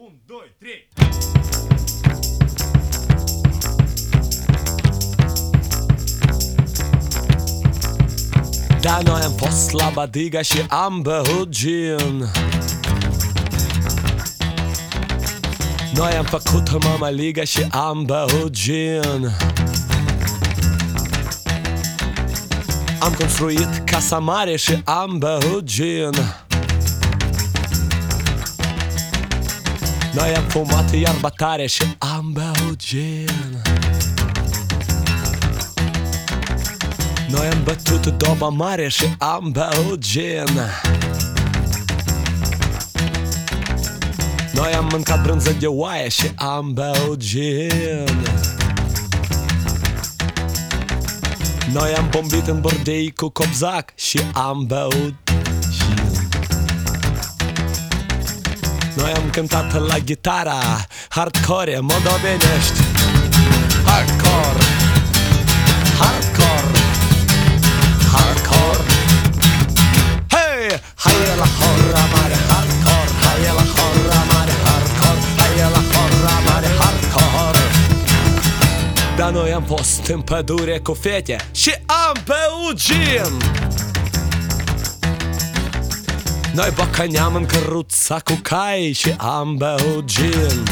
1, 2, 3 Da noi am fost la Badiga și am băut gin. Noi am făcut mama și am băut gin. Am construit casa mare și am băut gin Noi am fumat iarba tare și am băut gin. Noi am bătut doba mare și am băut gin. Noi am mâncat brânză de oaie și am băut gin. Noi am bombit în bordei cu copzac și am băut Noi am cântat la gitara hardcore moldovenești Hardcore. Hardcore. Hardcore. Hey! Hai la horra mare hardcore. Hai la horra mare hardcore. Hai la horra mare hardcore. Dar noi am fost în pădure cu fete Și am băut gin Noi bocăneam în căruța cu cai Și am băut gin.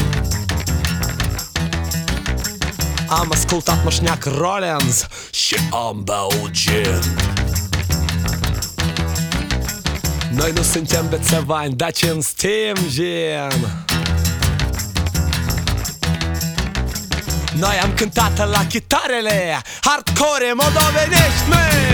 Am ascultat moșneac Rollins Și am băut gin. Noi nu suntem bețevani, dar cinstim gin. Noi am cântat la chitarele Hardcore moldovenești, mă! Hardcore